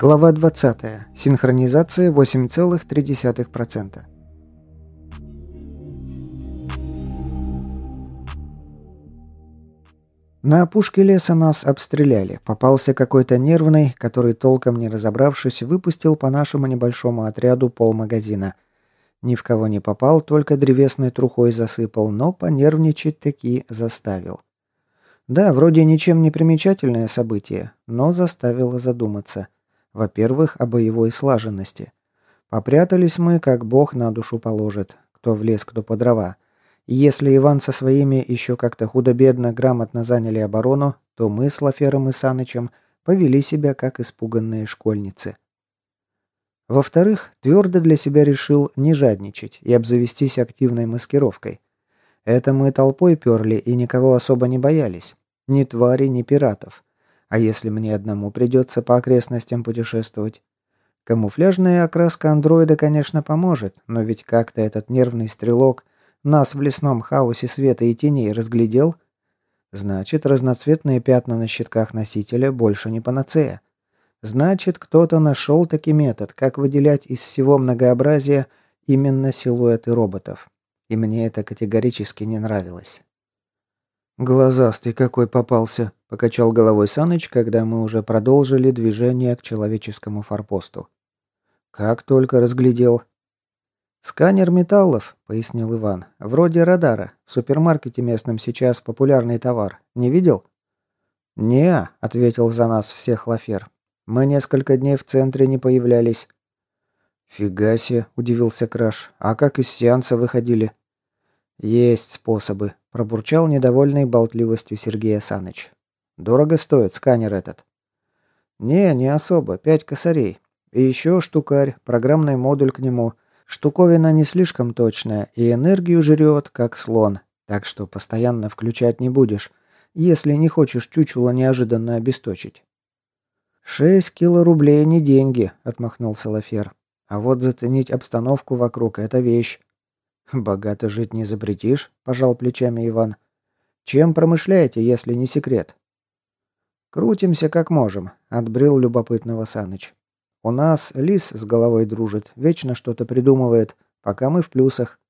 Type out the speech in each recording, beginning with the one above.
Глава 20. Синхронизация 8,3%. На опушке леса нас обстреляли. Попался какой-то нервный, который, толком не разобравшись, выпустил по нашему небольшому отряду полмагазина. Ни в кого не попал, только древесной трухой засыпал, но понервничать таки заставил. Да, вроде ничем не примечательное событие, но заставило задуматься – во-первых, о боевой слаженности. Попрятались мы, как бог на душу положит, кто в лес, кто по дрова. И если Иван со своими еще как-то худо-бедно грамотно заняли оборону, то мы с Лафером и Санычем повели себя как испуганные школьницы. Во-вторых, твердо для себя решил не жадничать и обзавестись активной маскировкой. Это мы толпой перли и никого особо не боялись. Ни твари, ни пиратов. А если мне одному придется по окрестностям путешествовать? Камуфляжная окраска андроида, конечно, поможет, но ведь как-то этот нервный стрелок нас в лесном хаосе света и теней разглядел. Значит, разноцветные пятна на щитках носителя больше не панацея. Значит, кто-то нашел таки метод, как выделять из всего многообразия именно силуэты роботов. И мне это категорически не нравилось. «Глазастый какой попался!» – покачал головой Саныч, когда мы уже продолжили движение к человеческому форпосту. «Как только разглядел!» «Сканер металлов», — пояснил Иван. «Вроде радара. В супермаркете местном сейчас популярный товар. Не видел?» «Не», — ответил за нас всех Лафер. «Мы несколько дней в центре не появлялись». «Фига себе», — удивился Краш. «А как из сеанса выходили?» «Есть способы», – пробурчал недовольный болтливостью Сергей Саныч. «Дорого стоит сканер этот». «Не, не особо. Пять косарей. И еще штукарь, программный модуль к нему. Штуковина не слишком точная и энергию жрет, как слон. Так что постоянно включать не будешь, если не хочешь чучело неожиданно обесточить». «Шесть кило рублей не деньги», — отмахнулся Лафер. «А вот заценить обстановку вокруг — это вещь. «Богато жить не запретишь», – пожал плечами Иван. «Чем промышляете, если не секрет?» «Крутимся как можем», – отбрил любопытного Саныч. «У нас лис с головой дружит, вечно что-то придумывает, пока мы в плюсах».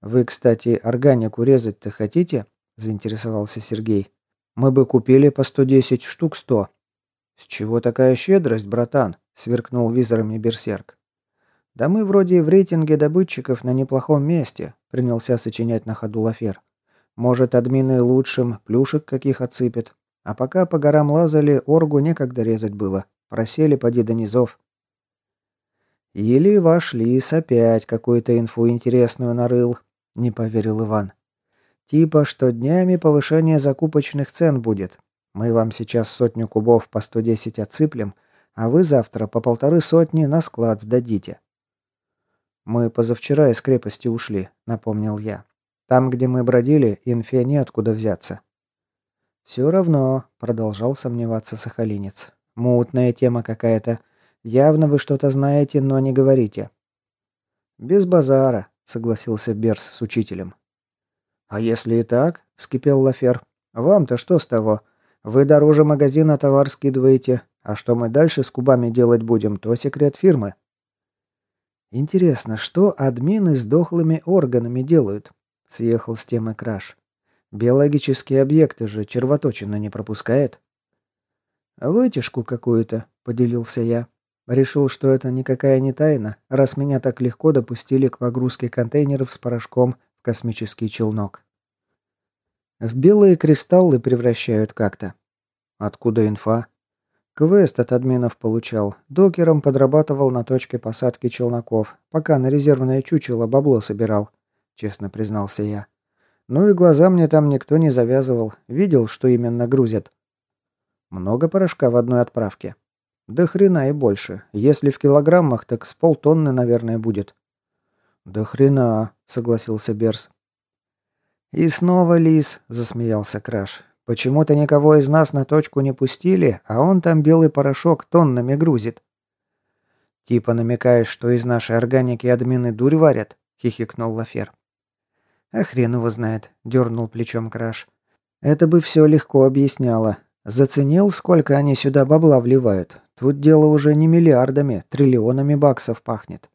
«Вы, кстати, органику резать-то хотите?» – заинтересовался Сергей. «Мы бы купили по 110 штук 100». «С чего такая щедрость, братан?» – сверкнул визорами берсерк. «Да мы вроде в рейтинге добытчиков на неплохом месте», — принялся сочинять на ходу Лафер. «Может, админы лучшим плюшек каких отсыпят. А пока по горам лазали, оргу некогда резать было. Просели поди до низов». «Или ваш лис опять какую-то инфу интересную нарыл», — не поверил Иван. «Типа, что днями повышение закупочных цен будет. Мы вам сейчас сотню кубов по 110 отсыплем, а вы завтра по полторы сотни на склад сдадите. «Мы позавчера из крепости ушли», — напомнил я. «Там, где мы бродили, инфе неоткуда взяться». «Все равно», — продолжал сомневаться сахалинец. «Мутная тема какая-то. Явно вы что-то знаете, но не говорите». «Без базара», — согласился Берс с учителем. «А если и так?» — вскипел Лафер. «Вам-то что с того? Вы дороже магазина товар скидываете, а что мы дальше с кубами делать будем, то секрет фирмы». Интересно, что админы с дохлыми органами делают? Съехал с темы краш. Биологические объекты же червоточина не пропускает. Вытяжку какую-то, поделился я. Решил, что это никакая не тайна, раз меня так легко допустили к погрузке контейнеров с порошком в космический челнок. В белые кристаллы превращают как-то. Откуда инфа? Квест от админов получал. Докером подрабатывал на точке посадки челноков, пока на резервное чучело бабло собирал, честно признался я. Ну и глаза мне там никто не завязывал, видел, что именно грузят. Много порошка в одной отправке. Да хрена и больше. Если в килограммах, так с полтонны, наверное, будет. Да хрена, согласился Берс. И снова лис, засмеялся Краш. Почему-то никого из нас на точку не пустили, а он там белый порошок тоннами грузит. Типа намекаешь, что из нашей органики админы дурь варят? хихикнул Лафер. А хрен его знает, дернул плечом Краш. Это бы все легко объясняло. Заценил, сколько они сюда бабла вливают. Тут дело уже не миллиардами, триллионами баксов пахнет.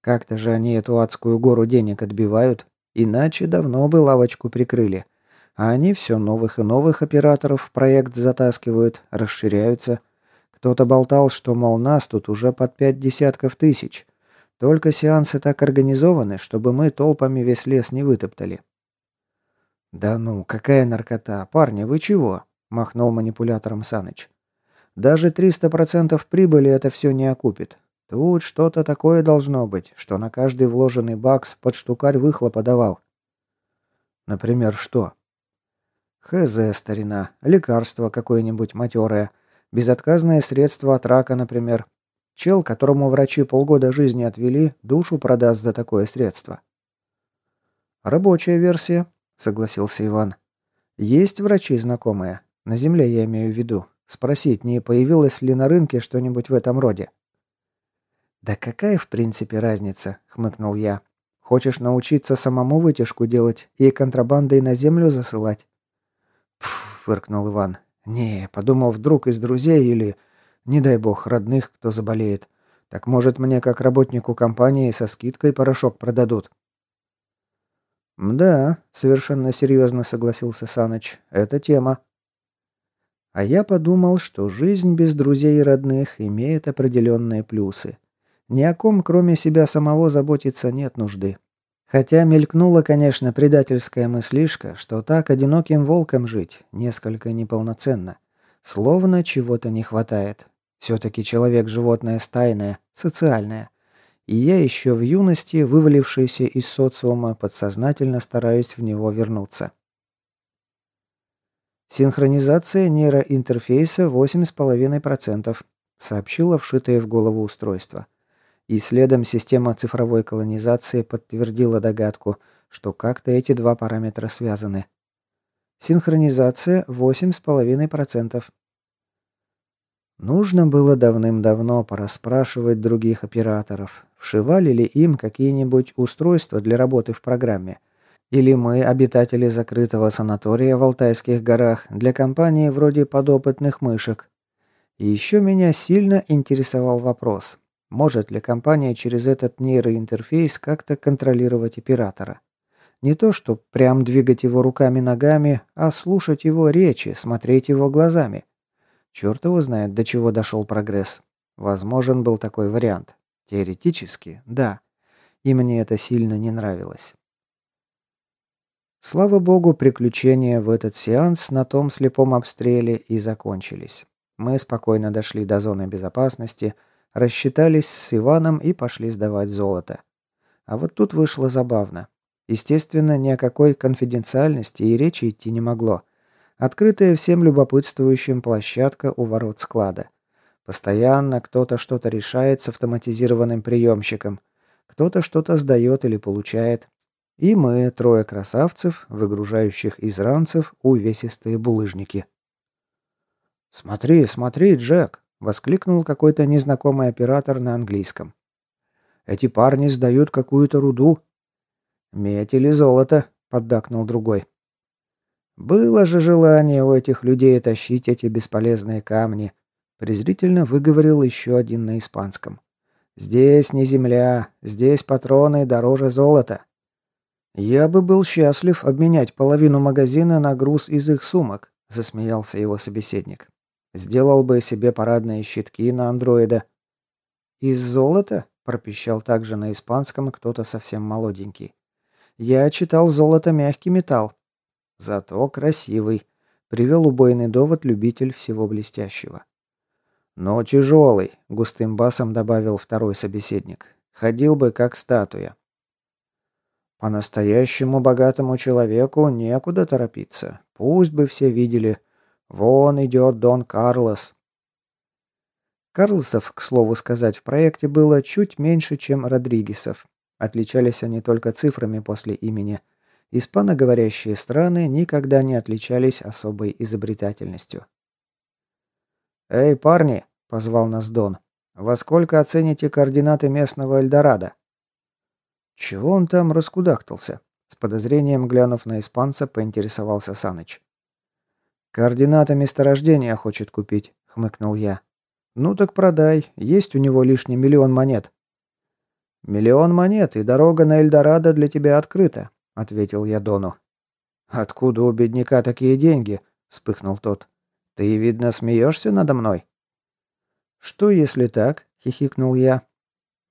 Как-то же они эту адскую гору денег отбивают, иначе давно бы лавочку прикрыли. А они все новых и новых операторов в проект затаскивают, расширяются. Кто-то болтал, что, мол, нас тут уже под пять десятков тысяч. Только сеансы так организованы, чтобы мы толпами весь лес не вытоптали. «Да ну, какая наркота! Парни, вы чего?» – махнул манипулятором Саныч. «Даже 300% прибыли это все не окупит. Тут что-то такое должно быть, что на каждый вложенный бакс под штукарь выхлопа давал». «Например, что?» Хз, старина. Лекарство какое-нибудь матерое. Безотказное средство от рака, например. Чел, которому врачи полгода жизни отвели, душу продаст за такое средство. Рабочая версия, согласился Иван. Есть врачи знакомые. На земле я имею в виду. Спросить, не появилось ли на рынке что-нибудь в этом роде. Да какая в принципе разница, хмыкнул я. Хочешь научиться самому вытяжку делать и контрабандой на землю засылать? Фыркнул Иван. Не, подумал, вдруг из друзей или, не дай бог, родных, кто заболеет. Так может мне, как работнику компании, со скидкой порошок продадут? «Да», — совершенно серьезно согласился Саныч, — «это тема». А я подумал, что жизнь без друзей и родных имеет определенные плюсы. Ни о ком, кроме себя самого, заботиться нет нужды. Хотя мелькнула, конечно, предательская мыслишка, что так одиноким волком жить несколько неполноценно. Словно чего-то не хватает. Все-таки человек животное стайное, социальное. И я еще в юности, вывалившийся из социума, подсознательно стараюсь в него вернуться. Синхронизация нейроинтерфейса 8,5%, сообщила вшитое в голову устройство. И следом система цифровой колонизации подтвердила догадку, что как-то эти два параметра связаны. Синхронизация 8,5%. Нужно было давным-давно пораспрашивать других операторов, вшивали ли им какие-нибудь устройства для работы в программе. Или мы, обитатели закрытого санатория в Алтайских горах, для компании вроде подопытных мышек. И еще меня сильно интересовал вопрос, может ли компания через этот нейроинтерфейс как-то контролировать оператора? Не то, что прям двигать его руками-ногами, а слушать его речи, смотреть его глазами. Черт его знает, до чего дошел прогресс. Возможен был такой вариант. Теоретически, да. И мне это сильно не нравилось. Слава богу, приключения в этот сеанс на том слепом обстреле и закончились. Мы спокойно дошли до зоны безопасности – Рассчитались с Иваном и пошли сдавать золото. А вот тут вышло забавно. Естественно, ни о какой конфиденциальности и речи идти не могло. Открытая всем любопытствующим площадка у ворот склада. Постоянно кто-то что-то решает с автоматизированным приемщиком. Кто-то что-то сдает или получает. И мы, трое красавцев, выгружающих из ранцев увесистые булыжники. «Смотри, смотри, Джек!» Воскликнул какой-то незнакомый оператор на английском. «Эти парни сдают какую-то руду». «Медь или золото», — поддакнул другой. «Было же желание у этих людей тащить эти бесполезные камни», — презрительно выговорил еще один на испанском. «Здесь не земля, здесь патроны дороже золота». «Я бы был счастлив обменять половину магазина на груз из их сумок», — засмеялся его собеседник. Сделал бы себе парадные щитки на андроида. «Из золота?» – пропищал также на испанском кто-то совсем молоденький. «Я читал золото мягкий металл. Зато красивый», – привел убойный довод любитель всего блестящего. «Но тяжелый», – густым басом добавил второй собеседник. «Ходил бы как статуя». «По-настоящему богатому человеку некуда торопиться. Пусть бы все видели, Вон идет Дон Карлос. Карлосов, к слову сказать, в проекте было чуть меньше, чем Родригесов. Отличались они только цифрами после имени. Испаноговорящие страны никогда не отличались особой изобретательностью. «Эй, парни!» – позвал нас Дон. «Во сколько оцените координаты местного Эльдорадо?» «Чего он там раскудахтался?» С подозрением глянув на испанца, поинтересовался Саныч. «Координаты месторождения хочет купить», — хмыкнул я. «Ну так продай, есть у него лишний миллион монет». «Миллион монет, и дорога на Эльдорадо для тебя открыта», — ответил я Дону. «Откуда у бедняка такие деньги?» — вспыхнул тот. «Ты, видно, смеешься надо мной?» «Что, если так?» — хихикнул я.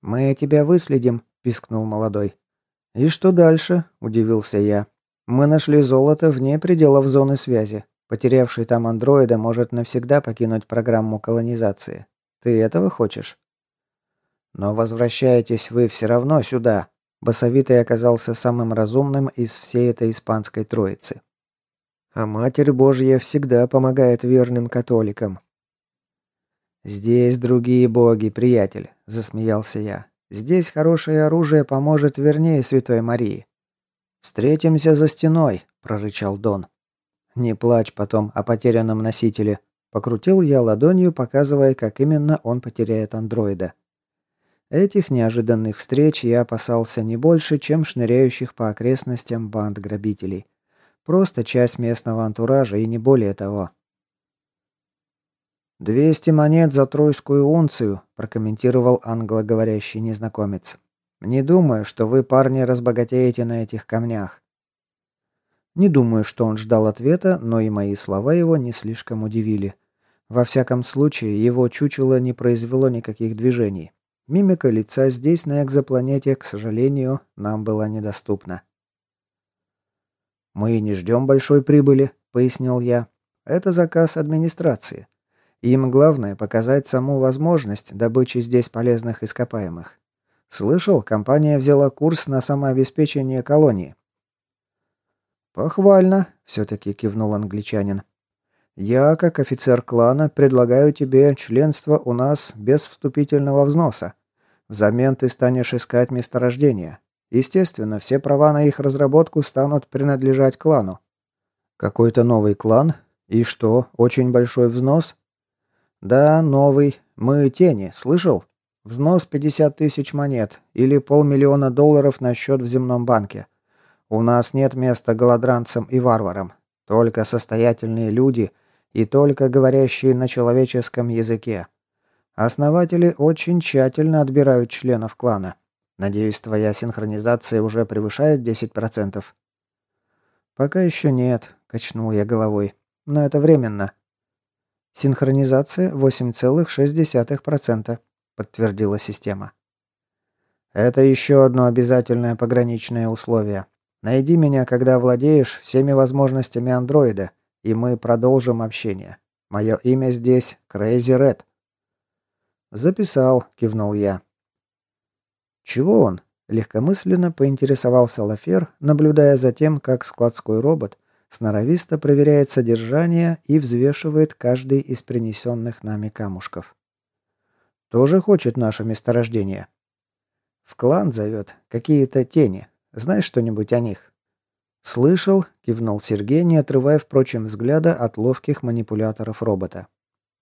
«Мы тебя выследим», — пискнул молодой. «И что дальше?» – удивился я. «Мы нашли золото вне пределов зоны связи. Потерявший там андроида может навсегда покинуть программу колонизации. Ты этого хочешь?» «Но возвращаетесь вы все равно сюда», – Басовитый оказался самым разумным из всей этой испанской троицы. «А Матерь Божья всегда помогает верным католикам». «Здесь другие боги, приятель», – засмеялся я. «Здесь хорошее оружие поможет вернее Святой Марии». «Встретимся за стеной», – прорычал Дон. «Не плачь потом о потерянном носителе», – покрутил я ладонью, показывая, как именно он потеряет андроида. Этих неожиданных встреч я опасался не больше, чем шныряющих по окрестностям банд грабителей. Просто часть местного антуража и не более того. «Двести монет за тройскую унцию», – прокомментировал англоговорящий незнакомец. «Не думаю, что вы, парни, разбогатеете на этих камнях. Не думаю, что он ждал ответа, но и мои слова его не слишком удивили. Во всяком случае, его чучело не произвело никаких движений. Мимика лица здесь, на экзопланете, к сожалению, нам была недоступна. «Мы не ждем большой прибыли», — пояснил я. «Это заказ администрации. Им главное показать саму возможность добычи здесь полезных ископаемых. Слышал, компания взяла курс на самообеспечение колонии. «Похвально», — все-таки кивнул англичанин. «Я, как офицер клана, предлагаю тебе членство у нас без вступительного взноса. Взамен ты станешь искать месторождения. Естественно, все права на их разработку станут принадлежать клану». «Какой-то новый клан? И что, очень большой взнос?» «Да, новый. Мы тени, слышал? Взнос 50 тысяч монет или полмиллиона долларов на счет в земном банке. У нас нет места голодранцам и варварам. Только состоятельные люди и только говорящие на человеческом языке. Основатели очень тщательно отбирают членов клана. Надеюсь, твоя синхронизация уже превышает 10%. Пока еще нет, качнул я головой. Но это временно. Синхронизация 8,6%, подтвердила система. Это еще одно обязательное пограничное условие. Найди меня, когда владеешь всеми возможностями андроида, и мы продолжим общение. Мое имя здесь Крейзи Ред». «Записал», — кивнул я. «Чего он?» — легкомысленно поинтересовался Лафер, наблюдая за тем, как складской робот сноровисто проверяет содержание и взвешивает каждый из принесенных нами камушков. «Тоже хочет наше месторождение?» «В клан зовет. Какие-то тени. Знаешь что-нибудь о них?» «Слышал», — кивнул Сергей, не отрывая, впрочем, взгляда от ловких манипуляторов робота.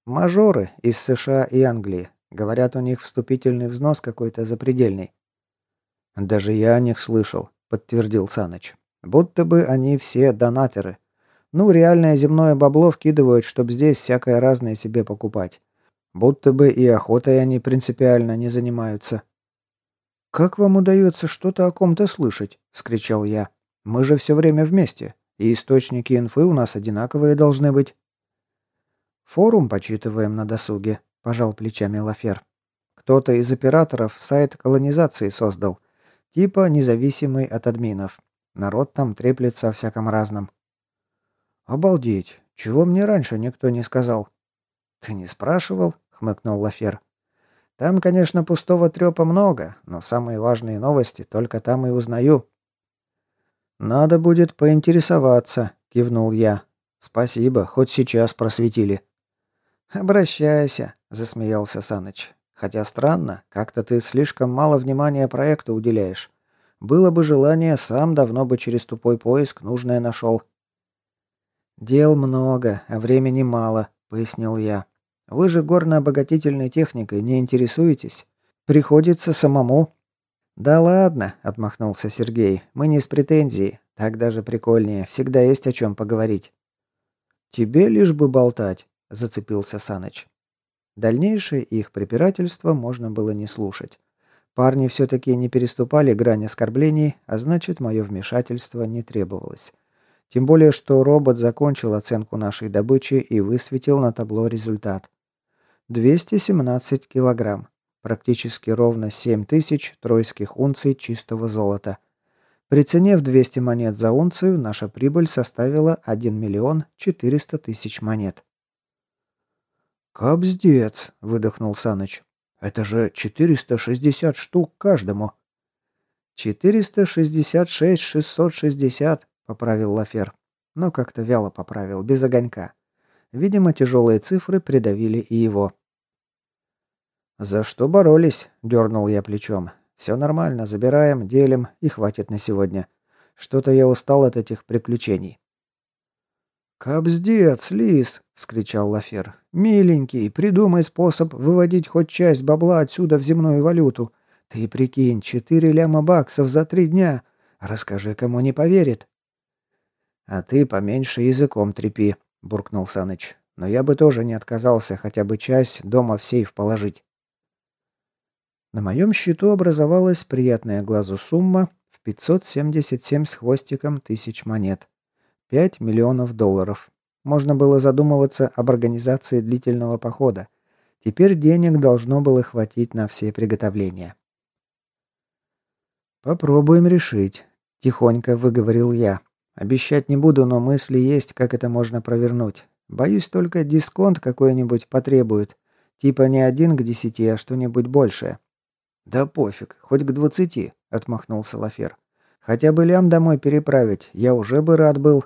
«Мажоры из США и Англии. Говорят, у них вступительный взнос какой-то запредельный». «Даже я о них слышал», — подтвердил Саныч. «Будто бы они все донатеры. Ну, реальное земное бабло вкидывают, чтоб здесь всякое разное себе покупать. Будто бы и охотой они принципиально не занимаются». «Как вам удается что-то о ком-то слышать?» – вскричал я. «Мы же все время вместе, и источники инфы у нас одинаковые должны быть». «Форум почитываем на досуге», – пожал плечами Лафер. «Кто-то из операторов сайт колонизации создал, типа независимый от админов. Народ там треплется о всяком разном». «Обалдеть! Чего мне раньше никто не сказал?» «Ты не спрашивал?» — хмыкнул Лафер. Там, конечно, пустого трёпа много, но самые важные новости только там и узнаю». «Надо будет поинтересоваться», — кивнул я. «Спасибо, хоть сейчас просветили». «Обращайся», — засмеялся Саныч. «Хотя странно, как-то ты слишком мало внимания проекту уделяешь. Было бы желание, сам давно бы через тупой поиск нужное нашел». «Дел много, а времени мало», — пояснил я. Вы же горно-обогатительной техникой не интересуетесь. Приходится самому». «Да ладно», — отмахнулся Сергей. «Мы не с претензией. Так даже прикольнее. Всегда есть о чем поговорить». «Тебе лишь бы болтать», — зацепился Саныч. Дальнейшее их препирательство можно было не слушать. Парни все-таки не переступали грань оскорблений, а значит, мое вмешательство не требовалось. Тем более, что робот закончил оценку нашей добычи и высветил на табло результат. 217 килограмм. Практически ровно 7 тысяч тройских унций чистого золота. При цене в 200 монет за унцию наша прибыль составила 1 миллион 400 тысяч монет. «Кобздец!» – выдохнул Саныч. Это же 460 штук каждому. 466 660, поправил Лафер. Но как-то вяло поправил, без огонька. Видимо, тяжелые цифры придавили и его. «За что боролись?» – дернул я плечом. «Все нормально, забираем, делим и хватит на сегодня. Что-то я устал от этих приключений». «Кобздец, лис!» — скричал Лафер. «Миленький, придумай способ выводить хоть часть бабла отсюда в земную валюту. Ты прикинь, четыре ляма баксов за три дня. Расскажи, кому не поверит». «А ты поменьше языком трепи», — буркнул Саныч. «Но я бы тоже не отказался хотя бы часть дома в сейф положить». На моем счету образовалась приятная глазу сумма в 577 с хвостиком тысяч монет. 5 миллионов долларов. Можно было задумываться об организации длительного похода. Теперь денег должно было хватить на все приготовления. «Попробуем решить», – тихонько выговорил я. «Обещать не буду, но мысли есть, как это можно провернуть. Боюсь, только дисконт какой-нибудь потребует. Типа не один к десяти, а что-нибудь большее». «Да пофиг, хоть к двадцати», – отмахнулся Лафер. «Хотя бы лям домой переправить, я уже бы рад был,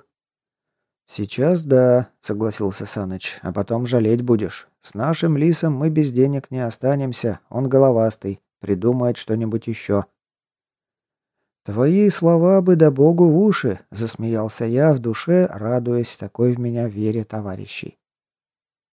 «Сейчас да», — согласился Саныч, — «а потом жалеть будешь. С нашим лисом мы без денег не останемся, он головастый, придумает что-нибудь еще». «Твои слова бы да богу в уши», — засмеялся я в душе, радуясь такой в меня вере товарищей.